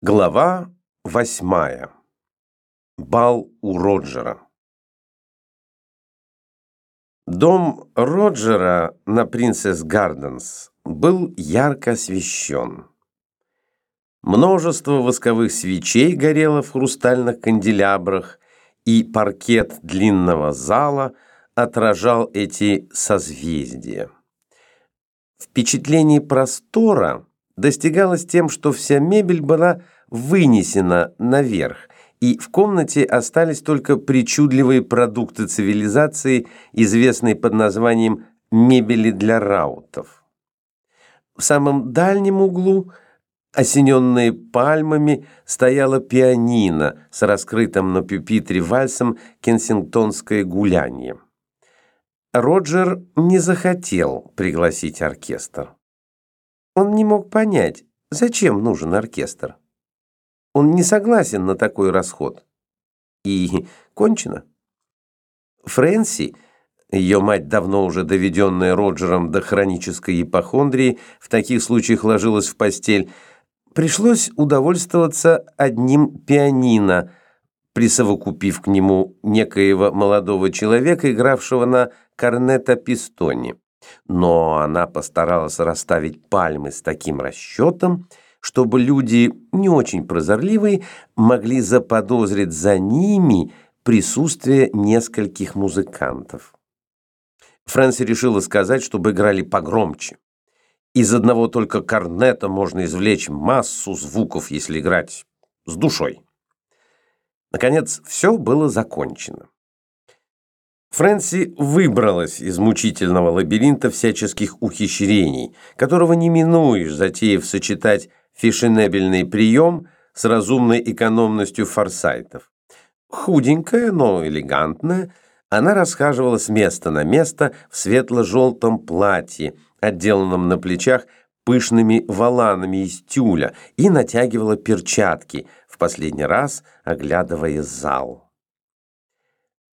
Глава восьмая. Бал у Роджера. Дом Роджера на Принцесс Гарденс был ярко освещен. Множество восковых свечей горело в хрустальных канделябрах, и паркет длинного зала отражал эти созвездия. Впечатление простора – достигалось тем, что вся мебель была вынесена наверх, и в комнате остались только причудливые продукты цивилизации, известные под названием «мебели для раутов». В самом дальнем углу, осененные пальмами, стояла пианино с раскрытым на пюпитре вальсом «Кенсингтонское гуляние». Роджер не захотел пригласить оркестр. Он не мог понять, зачем нужен оркестр. Он не согласен на такой расход. И кончено. Фрэнси, ее мать, давно уже доведенная Роджером до хронической ипохондрии, в таких случаях ложилась в постель, пришлось удовольствоваться одним пианино, присовокупив к нему некоего молодого человека, игравшего на корнета пистоне. Но она постаралась расставить пальмы с таким расчетом, чтобы люди, не очень прозорливые, могли заподозрить за ними присутствие нескольких музыкантов. Фрэнси решила сказать, чтобы играли погромче. Из одного только корнета можно извлечь массу звуков, если играть с душой. Наконец, все было закончено. Фрэнси выбралась из мучительного лабиринта всяческих ухищрений, которого не минуешь, затеяв сочетать фешенебельный прием с разумной экономностью форсайтов. Худенькая, но элегантная, она расхаживала с места на место в светло-желтом платье, отделанном на плечах пышными воланами из тюля, и натягивала перчатки, в последний раз оглядывая зал.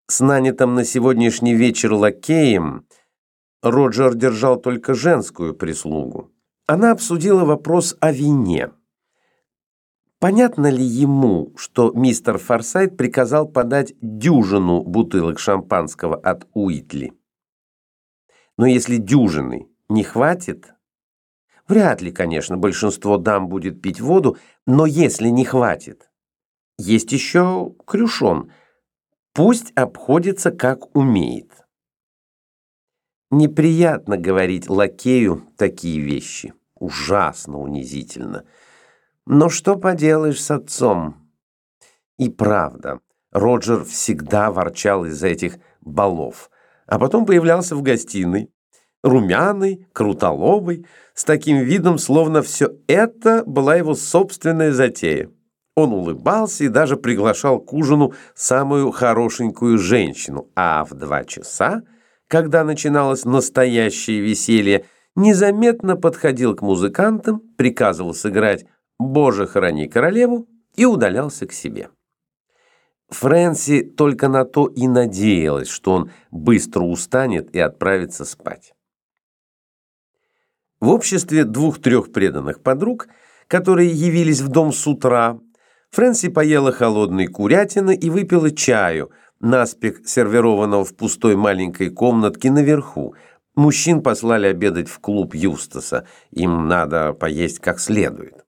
С нанятым на сегодняшний вечер лакеем Роджер держал только женскую прислугу. Она обсудила вопрос о вине. Понятно ли ему, что мистер Форсайт приказал подать дюжину бутылок шампанского от Уитли? Но если дюжины не хватит, вряд ли, конечно, большинство дам будет пить воду, но если не хватит, есть еще крюшон – Пусть обходится как умеет. Неприятно говорить лакею такие вещи. Ужасно унизительно. Но что поделаешь с отцом? И правда, Роджер всегда ворчал из-за этих балов, а потом появлялся в гостиной, румяный, крутолобый, с таким видом, словно все это была его собственная затея. Он улыбался и даже приглашал к ужину самую хорошенькую женщину, а в два часа, когда начиналось настоящее веселье, незаметно подходил к музыкантам, приказывал сыграть «Боже, храни королеву» и удалялся к себе. Фрэнси только на то и надеялась, что он быстро устанет и отправится спать. В обществе двух-трех преданных подруг, которые явились в дом с утра, Фрэнси поела холодной курятины и выпила чаю, наспех сервированного в пустой маленькой комнатке наверху. Мужчин послали обедать в клуб Юстаса. Им надо поесть как следует.